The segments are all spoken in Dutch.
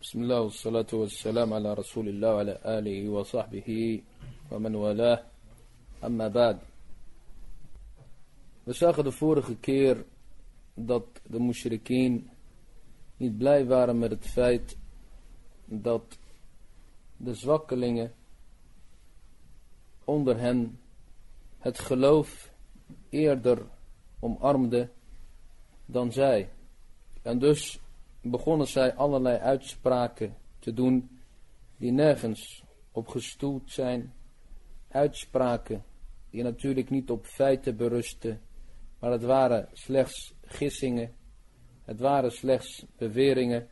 بسم الله والصلاة والسلام على رسول الله وعلى آله وصحبه ومن والاه أما بعد We zagen de vorige keer dat de mushrikeen niet blij waren met het feit dat de zwakkelingen onder hen het geloof eerder omarmden dan zij. En dus begonnen zij allerlei uitspraken te doen die nergens op gestoeld zijn. Uitspraken die natuurlijk niet op feiten berusten, maar het waren slechts gissingen. Het waren slechts beweringen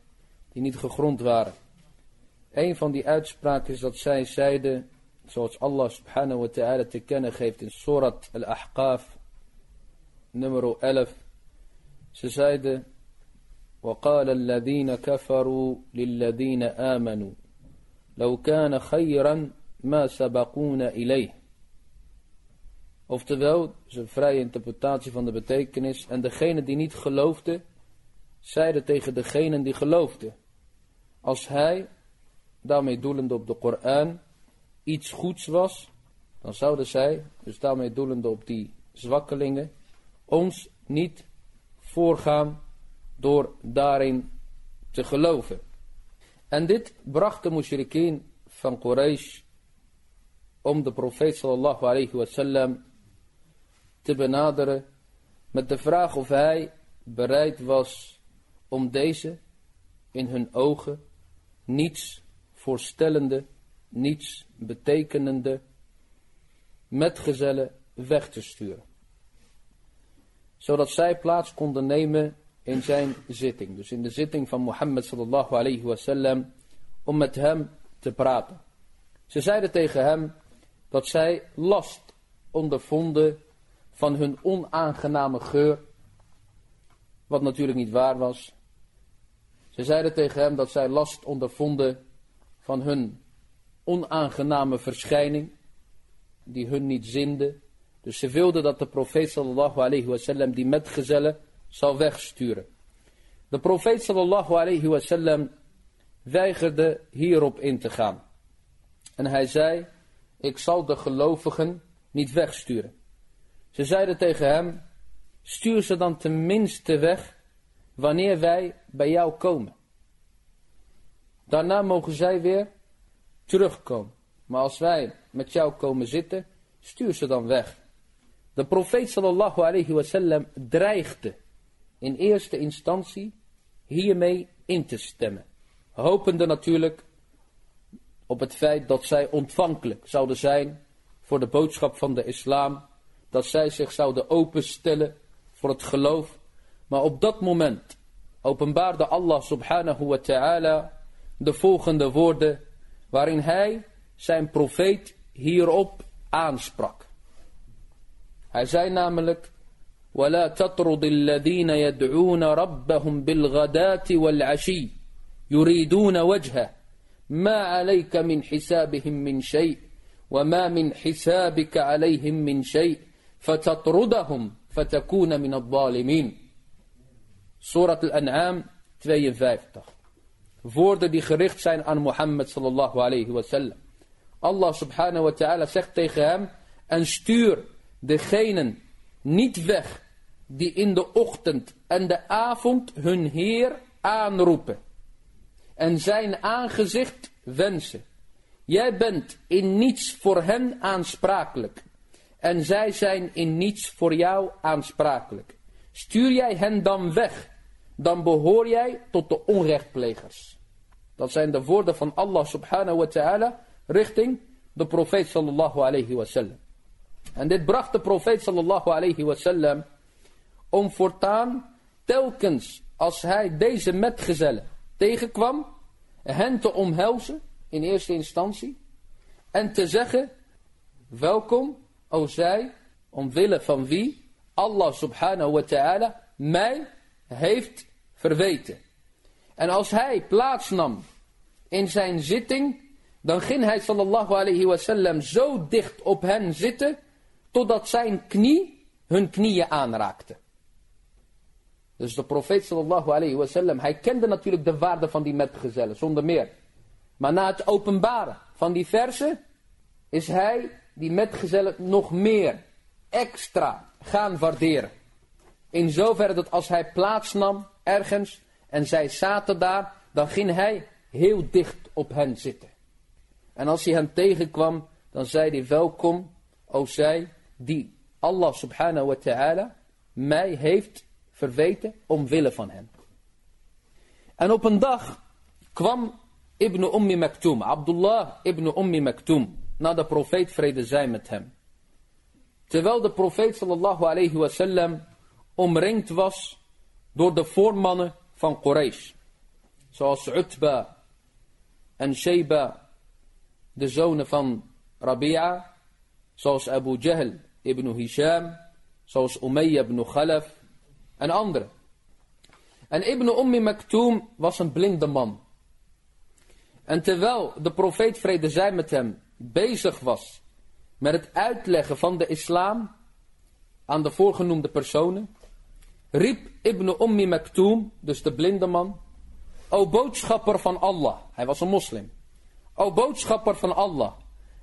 die niet gegrond waren. Een van die uitspraken is dat zij zeiden, zoals Allah subhanahu wa ta'ala te kennen geeft in Surat al-Ahqaf, nummer 11. Ze zeiden, وقال الذين كفروا للذين آمنوا لو كان خيرا ما سبقونا إليه Oftewel, dat is een vrije interpretatie van de betekenis. En degene die niet geloofde, zeiden tegen degene die geloofde. Als hij, daarmee doelende op de Koran, iets goeds was, dan zouden zij, dus daarmee doelende op die zwakkelingen, ons niet voorgaan door daarin te geloven. En dit bracht de mushrikeen van Quraysh om de profeet sallallahu alayhi wasallam te benaderen met de vraag of hij bereid was om deze in hun ogen niets voorstellende, niets betekenende metgezellen weg te sturen. Zodat zij plaats konden nemen in zijn zitting. Dus in de zitting van Mohammed sallallahu alayhi wasallam om met hem te praten. Ze zeiden tegen hem dat zij last ondervonden van hun onaangename geur. Wat natuurlijk niet waar was. Ze zeiden tegen hem dat zij last ondervonden van hun onaangename verschijning. Die hun niet zinde. Dus ze wilden dat de profeet sallallahu alayhi wasallam die metgezellen zal wegsturen. De profeet sallallahu alayhi wasallam weigerde hierop in te gaan. En hij zei, ik zal de gelovigen niet wegsturen. Ze zeiden tegen hem, stuur ze dan tenminste weg wanneer wij bij jou komen. Daarna mogen zij weer terugkomen. Maar als wij met jou komen zitten, stuur ze dan weg. De profeet sallallahu alayhi wasallam dreigde in eerste instantie hiermee in te stemmen. Hopende natuurlijk op het feit dat zij ontvankelijk zouden zijn voor de boodschap van de islam. Dat zij zich zouden openstellen voor het geloof. Maar op dat moment openbaarde Allah subhanahu wa ta'ala de volgende woorden waarin hij zijn profeet hierop aansprak. Hij zei namelijk ولا تطرد الذين يدعون ربهم بالغداة والعشي يريدون وجهه. ما عليك من حسابهم من شيء وما من حسابك عليهم من شيء فتطردهم فتكون من الظالمين. سورة الأنعام 52 Woorden die gericht zijn aan Mohammed sallallahu alayhi wa sallam. Allah subhanahu wa ta'ala zegt tegen hem, en stuur degenen niet weg die in de ochtend en de avond hun Heer aanroepen en zijn aangezicht wensen. Jij bent in niets voor hen aansprakelijk en zij zijn in niets voor jou aansprakelijk. Stuur jij hen dan weg, dan behoor jij tot de onrechtplegers. Dat zijn de woorden van Allah subhanahu wa ta'ala richting de profeet sallallahu alayhi wa sallam. En dit bracht de profeet sallallahu alayhi wa sallam om voortaan telkens als hij deze metgezellen tegenkwam, hen te omhelzen in eerste instantie en te zeggen, welkom, o zij, omwille van wie Allah subhanahu wa ta'ala mij heeft verweten. En als hij plaatsnam in zijn zitting, dan ging hij sallallahu alayhi wasallam zo dicht op hen zitten, totdat zijn knie hun knieën aanraakte. Dus de profeet sallallahu alayhi wasallam, hij kende natuurlijk de waarde van die metgezellen, zonder meer. Maar na het openbaren van die versen, is hij die metgezellen nog meer, extra gaan waarderen. In zoverre dat als hij plaatsnam ergens en zij zaten daar, dan ging hij heel dicht op hen zitten. En als hij hen tegenkwam, dan zei hij welkom, o zij die Allah subhanahu wa ta'ala mij heeft verweten omwille van hen. En op een dag kwam Ibn Ummi Maktoum, Abdullah Ibn Ummi Maktoum, naar de profeet vrede zij met hem. Terwijl de profeet sallallahu alayhi wasallam omringd was door de voormannen van Quraysh. Zoals Utba en Sheba, de zonen van Rabi'a. Zoals Abu Jahl ibn Hisham. Zoals Umayyah ibn Khalaf en anderen. En Ibn Ummi Maktoum was een blinde man. En terwijl de profeet vrede zij met hem bezig was met het uitleggen van de islam aan de voorgenoemde personen, riep Ibn Ummi Maktoum, dus de blinde man, O boodschapper van Allah, hij was een moslim. O boodschapper van Allah,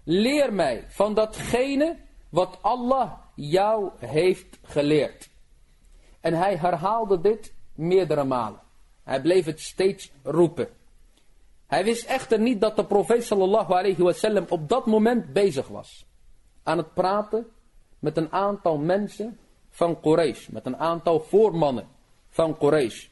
leer mij van datgene wat Allah jou heeft geleerd. En hij herhaalde dit meerdere malen. Hij bleef het steeds roepen. Hij wist echter niet dat de profeet sallallahu alayhi wasallam op dat moment bezig was. Aan het praten met een aantal mensen van Quraysh. Met een aantal voormannen van Quraysh.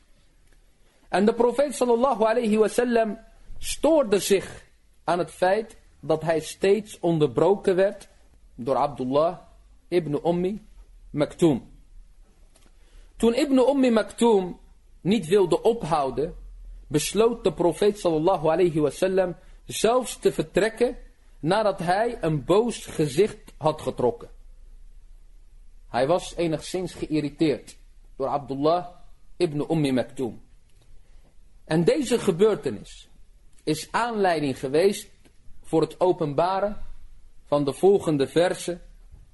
En de profeet sallallahu alayhi wasallam stoorde zich aan het feit dat hij steeds onderbroken werd door Abdullah ibn Ummi Maktoum. Toen Ibn Ummi Maktoum niet wilde ophouden, besloot de profeet sallallahu alayhi wasallam zelfs te vertrekken nadat hij een boos gezicht had getrokken. Hij was enigszins geïrriteerd door Abdullah ibn Ummi Maktoum. En deze gebeurtenis is aanleiding geweest voor het openbaren van de volgende versen,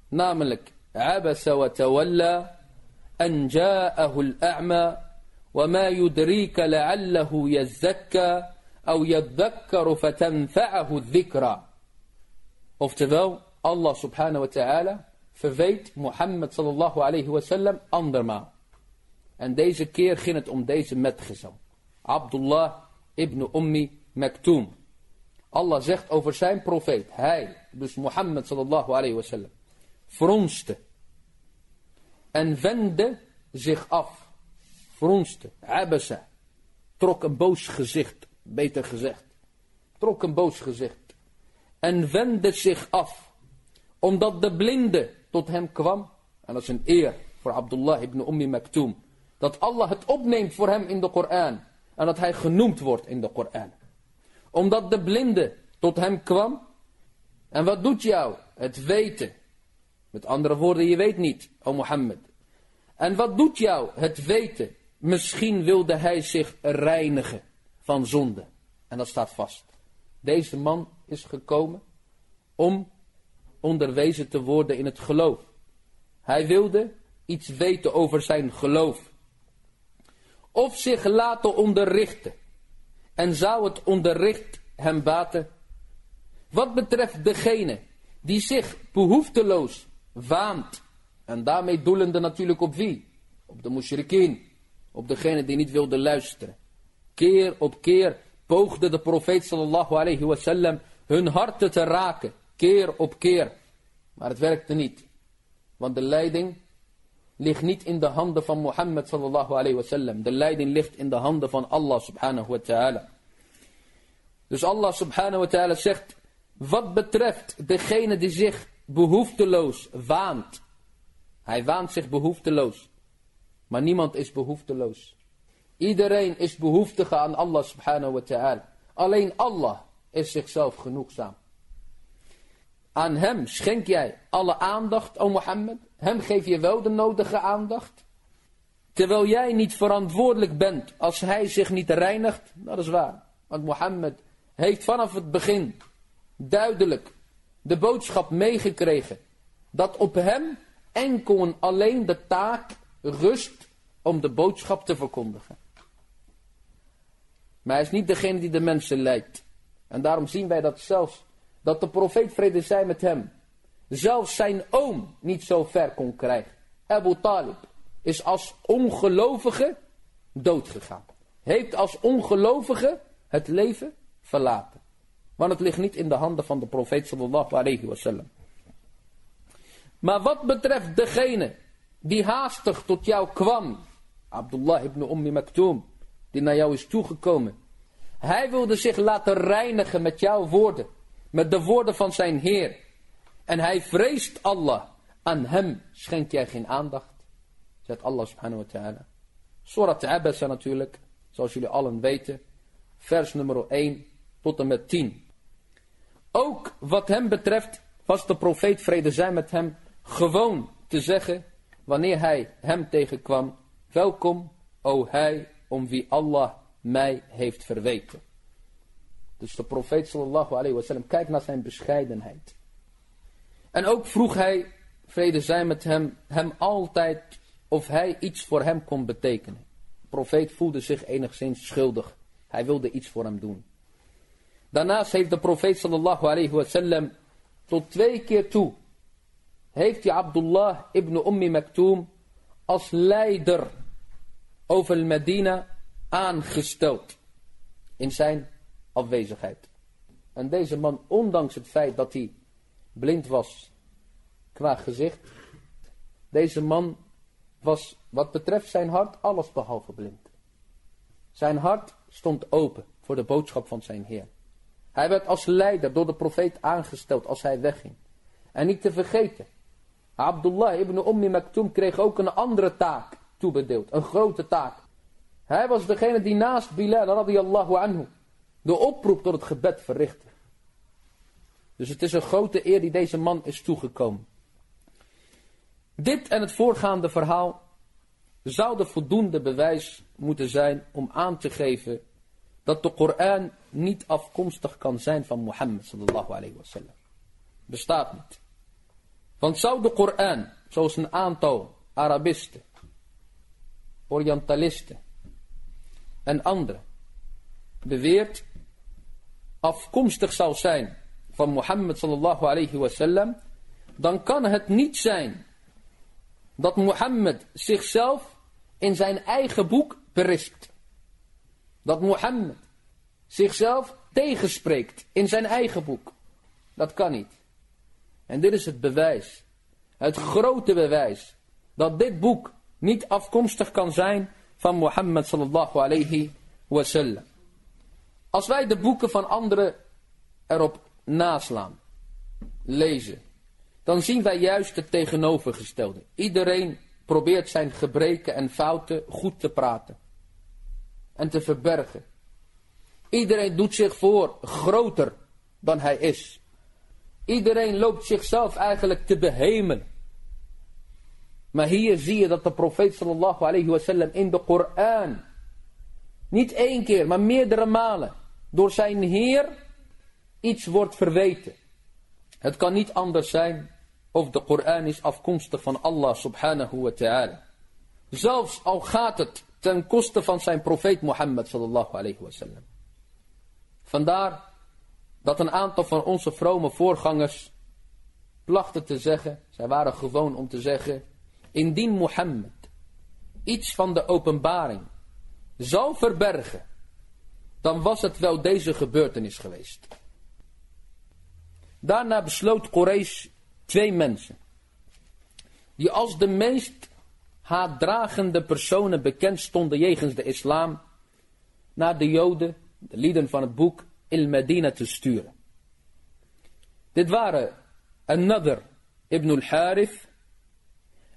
namelijk Abasa wa tawalla أن جاءه الأعمى وما يدريك لعله يزكى أو يذكر فتنفعه الذكرى Oftewel, Allah subhanahu wa ta'ala verweet Mohammed sallallahu alayhi wa sallam andermaal. En deze keer ging het om deze metgezel. Abdullah ibn Ummi Maktoum. Allah zegt over zijn profeet, hij, dus Mohammed sallallahu alayhi wa sallam, fronste en wendde zich af. Fronste, abasa, trok een boos gezicht, beter gezegd. Trok een boos gezicht. En wendde zich af, omdat de blinde tot hem kwam. En dat is een eer voor Abdullah ibn Ummi Maktoum. Dat Allah het opneemt voor hem in de Koran. En dat hij genoemd wordt in de Koran. Omdat de blinde tot hem kwam. En wat doet jou? Het weten. Met andere woorden, je weet niet, o Mohammed. En wat doet jou het weten? Misschien wilde hij zich reinigen van zonde. En dat staat vast. Deze man is gekomen om onderwezen te worden in het geloof. Hij wilde iets weten over zijn geloof. Of zich laten onderrichten. En zou het onderricht hem baten? Wat betreft degene die zich behoefteloos waant. En daarmee doelende natuurlijk op wie? Op de mushrikeen. Op degene die niet wilde luisteren. Keer op keer poogde de profeet sallallahu alayhi wasallam hun harten te raken. Keer op keer. Maar het werkte niet. Want de leiding ligt niet in de handen van Mohammed sallallahu alayhi wasallam. De leiding ligt in de handen van Allah subhanahu wa ta'ala. Dus Allah subhanahu wa ta'ala zegt, wat betreft degene die zich behoefteloos waant. Hij waant zich behoefteloos. Maar niemand is behoefteloos. Iedereen is behoeftige aan Allah subhanahu wa ta'ala. Alleen Allah is zichzelf genoegzaam. Aan hem schenk jij alle aandacht, o Mohammed. Hem geef je wel de nodige aandacht. Terwijl jij niet verantwoordelijk bent als hij zich niet reinigt. Dat is waar. Want Mohammed heeft vanaf het begin duidelijk de boodschap meegekregen. Dat op hem enkel en alleen de taak rust om de boodschap te verkondigen. Maar hij is niet degene die de mensen leidt. En daarom zien wij dat zelfs, dat de profeet vrede zij met hem, zelfs zijn oom niet zo ver kon krijgen. Abu Talib is als ongelovige doodgegaan. Heeft als ongelovige het leven verlaten. Want het ligt niet in de handen van de profeet sallallahu alayhi wasallam. Maar wat betreft degene die haastig tot jou kwam. Abdullah ibn Ummi Maktoum. Die naar jou is toegekomen. Hij wilde zich laten reinigen met jouw woorden. Met de woorden van zijn Heer. En hij vreest Allah. Aan hem schenk jij geen aandacht. Zegt Allah subhanahu wa ta'ala. Surat Abasa natuurlijk. Zoals jullie allen weten. Vers nummer 1 tot en met 10. Ook wat hem betreft was de profeet vrede zij met hem gewoon te zeggen wanneer hij hem tegenkwam. Welkom, o hij om wie Allah mij heeft verweten. Dus de profeet sallallahu alayhi wa sallam kijkt naar zijn bescheidenheid. En ook vroeg hij, vrede zij met hem, hem altijd of hij iets voor hem kon betekenen. De profeet voelde zich enigszins schuldig. Hij wilde iets voor hem doen. Daarnaast heeft de profeet sallallahu alayhi wa sallam tot twee keer toe heeft hij Abdullah ibn Ummi Maktoum als leider over Medina aangesteld in zijn afwezigheid. En deze man, ondanks het feit dat hij blind was qua gezicht, deze man was wat betreft zijn hart alles behalve blind. Zijn hart stond open voor de boodschap van zijn Heer. Hij werd als leider door de profeet aangesteld als hij wegging. En niet te vergeten, Abdullah ibn Ummi Maktoum kreeg ook een andere taak toebedeeld. Een grote taak. Hij was degene die naast Bilal radiyallahu anhu de oproep tot het gebed verrichtte. Dus het is een grote eer die deze man is toegekomen. Dit en het voorgaande verhaal zouden voldoende bewijs moeten zijn om aan te geven dat de Koran niet afkomstig kan zijn van Mohammed sallallahu alayhi wasallam. Bestaat niet. Want zou de Koran, zoals een aantal Arabisten, Orientalisten en anderen, beweert afkomstig zou zijn van Mohammed sallallahu alayhi wasallam, dan kan het niet zijn dat Mohammed zichzelf in zijn eigen boek berispt. Dat Mohammed zichzelf tegenspreekt in zijn eigen boek. Dat kan niet. En dit is het bewijs. Het grote bewijs. Dat dit boek niet afkomstig kan zijn van Mohammed sallallahu alayhi wasallam. Als wij de boeken van anderen erop naslaan, lezen, dan zien wij juist het tegenovergestelde. Iedereen probeert zijn gebreken en fouten goed te praten en te verbergen. Iedereen doet zich voor groter dan hij is. Iedereen loopt zichzelf eigenlijk te behemelen. Maar hier zie je dat de profeet sallallahu alayhi wasallam in de Koran, niet één keer, maar meerdere malen, door zijn Heer iets wordt verweten. Het kan niet anders zijn of de Koran is afkomstig van Allah subhanahu wa ta'ala. Zelfs al gaat het ten koste van zijn profeet Mohammed sallallahu alayhi wasallam. Vandaar dat een aantal van onze vrome voorgangers plachten te zeggen, zij waren gewoon om te zeggen, indien Mohammed iets van de openbaring zou verbergen, dan was het wel deze gebeurtenis geweest. Daarna besloot Quraysh twee mensen, die als de meest haatdragende personen bekend stonden jegens de islam, naar de joden, de lieden van het boek, Il-Medina te sturen. Dit waren An-Nadr ibn al-Harith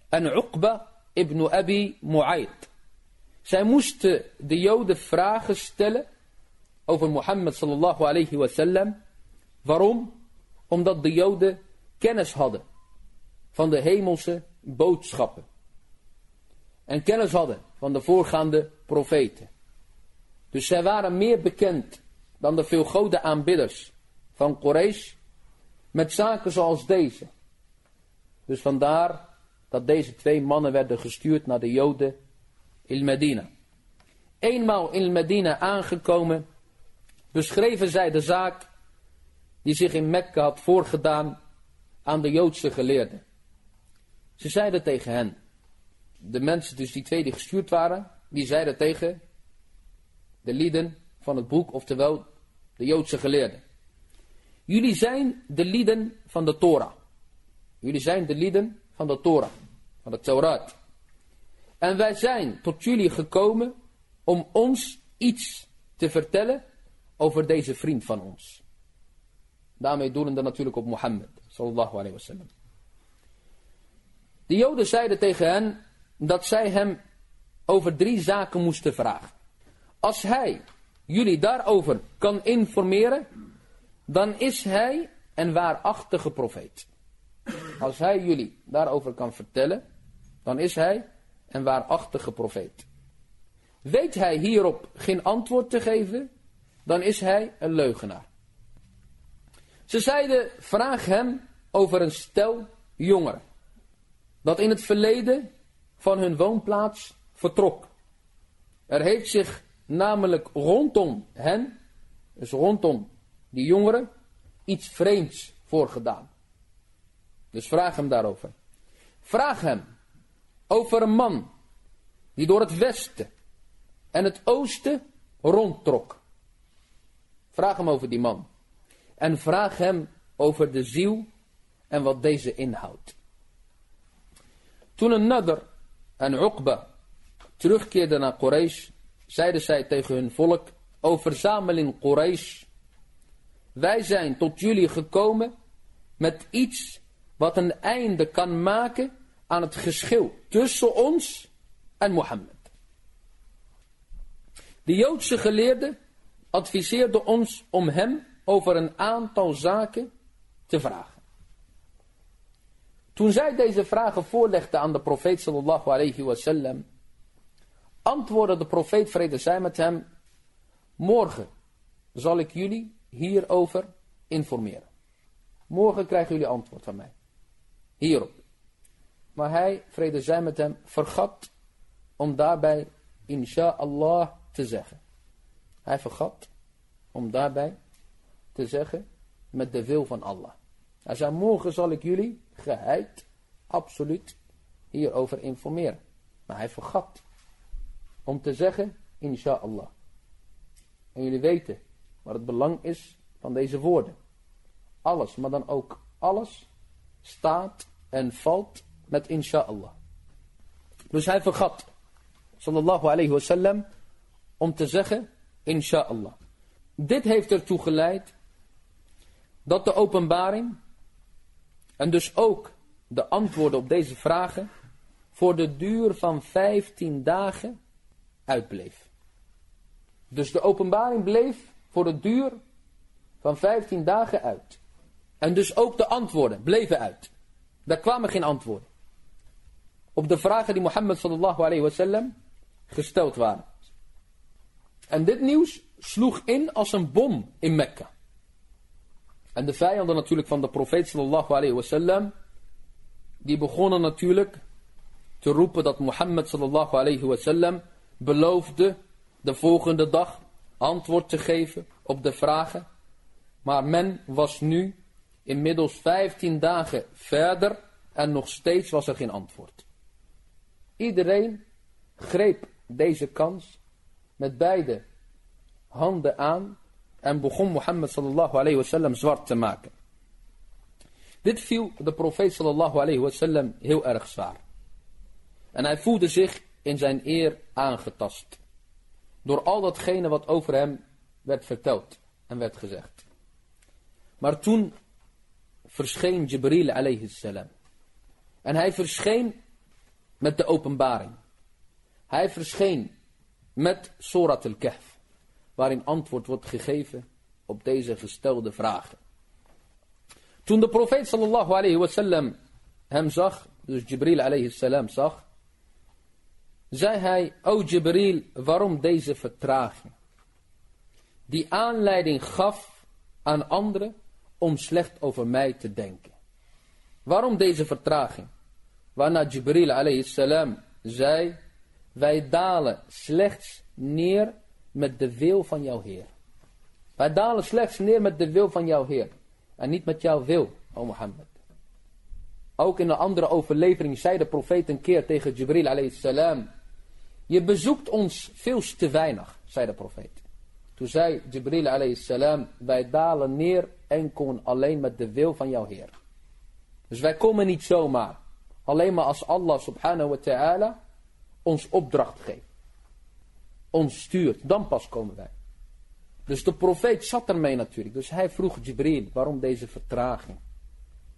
en Uqba ibn Abi Mu'ayd. Zij moesten de Joden vragen stellen over Mohammed sallallahu alayhi wa sallam. Waarom? Omdat de Joden kennis hadden van de hemelse boodschappen. En kennis hadden van de voorgaande profeten. Dus zij waren meer bekend dan de veel aanbidders van Quraysh met zaken zoals deze. Dus vandaar dat deze twee mannen werden gestuurd naar de Joden il Medina. Eenmaal in Medina aangekomen, beschreven zij de zaak die zich in Mekka had voorgedaan aan de Joodse geleerden. Ze zeiden tegen hen, de mensen dus die twee die gestuurd waren, die zeiden tegen de lieden van het boek, oftewel de Joodse geleerden. Jullie zijn de lieden van de Torah. Jullie zijn de lieden van de Torah, van de Torah. En wij zijn tot jullie gekomen om ons iets te vertellen over deze vriend van ons. Daarmee doelende natuurlijk op Mohammed, sallallahu wasallam. De Joden zeiden tegen hen dat zij hem over drie zaken moesten vragen. Als hij jullie daarover kan informeren, dan is hij een waarachtige profeet. Als hij jullie daarover kan vertellen, dan is hij een waarachtige profeet. Weet hij hierop geen antwoord te geven, dan is hij een leugenaar. Ze zeiden, vraag hem over een stel jongeren, dat in het verleden van hun woonplaats vertrok. Er heeft zich namelijk rondom hen, dus rondom die jongeren, iets vreemds voorgedaan. Dus vraag hem daarover. Vraag hem over een man die door het westen en het oosten rondtrok. Vraag hem over die man. En vraag hem over de ziel en wat deze inhoudt. Toen een Nadr en Uqba terugkeerden naar Quraysh, zeiden zij tegen hun volk, o verzameling Quraysh, wij zijn tot jullie gekomen met iets wat een einde kan maken aan het geschil tussen ons en Mohammed. De Joodse geleerde adviseerde ons om hem over een aantal zaken te vragen. Toen zij deze vragen voorlegde aan de profeet sallallahu alayhi wasallam, antwoordde de profeet vrede zij met hem, morgen zal ik jullie hierover informeren. Morgen krijgen jullie antwoord van mij. Hierop. Maar hij, vrede zij met hem, vergat om daarbij inshallah te zeggen. Hij vergat om daarbij te zeggen met de wil van Allah. Hij zei, morgen zal ik jullie geheid, absoluut, hierover informeren. Maar hij vergat om te zeggen, inshallah. En jullie weten wat het belang is van deze woorden. Alles, maar dan ook alles, staat en valt met inshallah. Dus hij vergat, sallallahu alayhi wasallam, om te zeggen, inshallah. Dit heeft ertoe geleid dat de openbaring en dus ook de antwoorden op deze vragen voor de duur van 15 dagen uitbleef. Dus de openbaring bleef voor de duur van 15 dagen uit. En dus ook de antwoorden bleven uit. Daar kwamen geen antwoorden. Op de vragen die Mohammed sallallahu alayhi wasallam gesteld waren. En dit nieuws sloeg in als een bom in Mekka. En de vijanden natuurlijk van de profeet sallallahu alayhi wasallam, die begonnen natuurlijk te roepen dat Mohammed sallallahu alayhi wasallam beloofde de volgende dag antwoord te geven op de vragen. Maar men was nu inmiddels 15 dagen verder en nog steeds was er geen antwoord. Iedereen greep deze kans met beide handen aan en begon Mohammed sallallahu alayhi wasallam zwart te maken. Dit viel de profeet sallallahu alayhi wasallam heel erg zwaar. En hij voelde zich in zijn eer aangetast. Door al datgene wat over hem werd verteld en werd gezegd. Maar toen verscheen Jibril alayhi salam. En hij verscheen met de openbaring. Hij verscheen met Surat al-Kahf. Waarin antwoord wordt gegeven op deze gestelde vragen. Toen de profeet sallallahu alayhi wasallam hem zag, dus Jibril alayhi salam zag, zei hij, o Jibril, waarom deze vertraging? Die aanleiding gaf aan anderen om slecht over mij te denken. Waarom deze vertraging? Waarna Jibril alayhi salam zei, wij dalen slechts neer met de wil van jouw Heer. Wij dalen slechts neer met de wil van jouw Heer. En niet met jouw wil, o Mohammed. Ook in een andere overlevering zei de profeet een keer tegen Jibril alayhi. Je bezoekt ons veel te weinig, zei de profeet. Toen zei Jibril alayhi wij dalen neer enkel alleen met de wil van jouw Heer. Dus wij komen niet zomaar. Alleen maar als Allah subhanahu wa ta'ala ons opdracht geeft. Ons stuurt, dan pas komen wij. Dus de profeet zat ermee natuurlijk. Dus hij vroeg Jibril, waarom deze vertraging?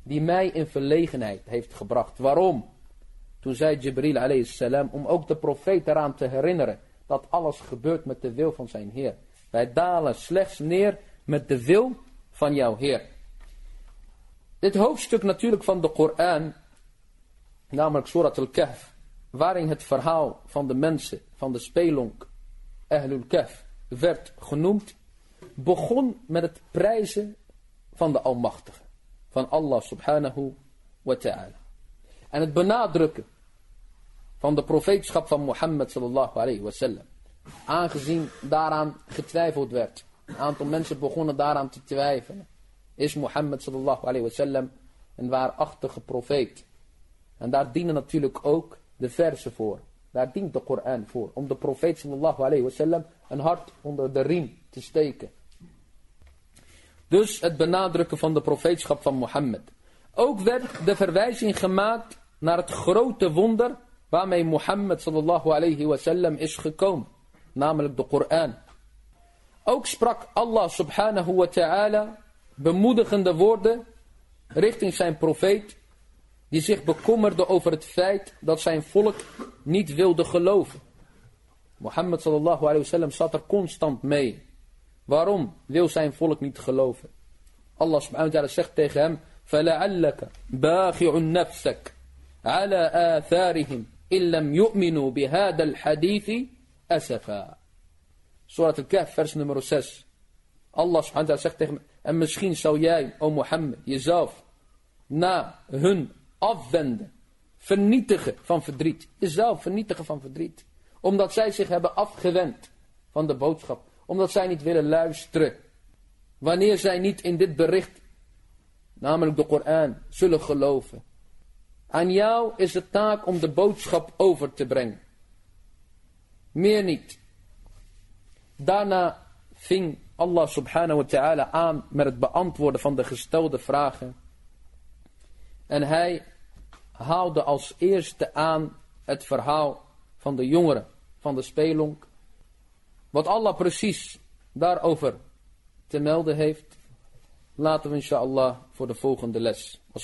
Die mij in verlegenheid heeft gebracht. Waarom? Toen zei Jibril alayhi salam, om ook de profeet eraan te herinneren dat alles gebeurt met de wil van zijn Heer. Wij dalen slechts neer met de wil van jouw Heer. Dit hoofdstuk natuurlijk van de Koran, namelijk Surat al-Kahf, waarin het verhaal van de mensen, van de spelonk, Ahlul Kahf, werd genoemd, begon met het prijzen van de Almachtige, van Allah subhanahu wa ta'ala. En het benadrukken van de profeetschap van Mohammed sallallahu alayhi wa sallam. Aangezien daaraan getwijfeld werd. Een aantal mensen begonnen daaraan te twijfelen. Is Mohammed sallallahu alayhi wa sallam een waarachtige profeet? En daar dienen natuurlijk ook de versen voor. Daar dient de Koran voor. Om de profeet sallallahu alayhi een hart onder de riem te steken. Dus het benadrukken van de profeetschap van Mohammed. Ook werd de verwijzing gemaakt naar het grote wonder waarmee Mohammed sallallahu alayhi is gekomen. Namelijk de Koran. Ook sprak Allah subhanahu wa ta'ala bemoedigende woorden richting zijn profeet Die zich bekommerde over het feit dat zijn volk niet wilde geloven. Mohammed sallallahu alayhi wa sallam zat er constant mee. Waarom wil zijn volk niet geloven? Allah subhanahu wa ta'ala zegt tegen hem. فَلَعَلَّكَ بَاخِعُ نَفْسَكَ عَلَى آثَارِهِمْ illam yu'minu bihada al-hadithi asafa. Surat al-Kahf, vers nummer 6. Allah subhanahu wa zegt tegen me, en misschien zou jij, o Mohammed, jezelf na hun afwenden, vernietigen van verdriet. Jezelf vernietigen van verdriet. Omdat zij zich hebben afgewend van de boodschap. Omdat zij niet willen luisteren. Wanneer zij niet in dit bericht, namelijk de Koran, zullen geloven. Aan jou is de taak om de boodschap over te brengen. Meer niet. Daarna ving Allah subhanahu wa ta'ala aan met het beantwoorden van de gestelde vragen. En hij haalde als eerste aan het verhaal van de jongeren, van de spelonk. Wat Allah precies daarover te melden heeft, laten we inshallah voor de volgende les. La.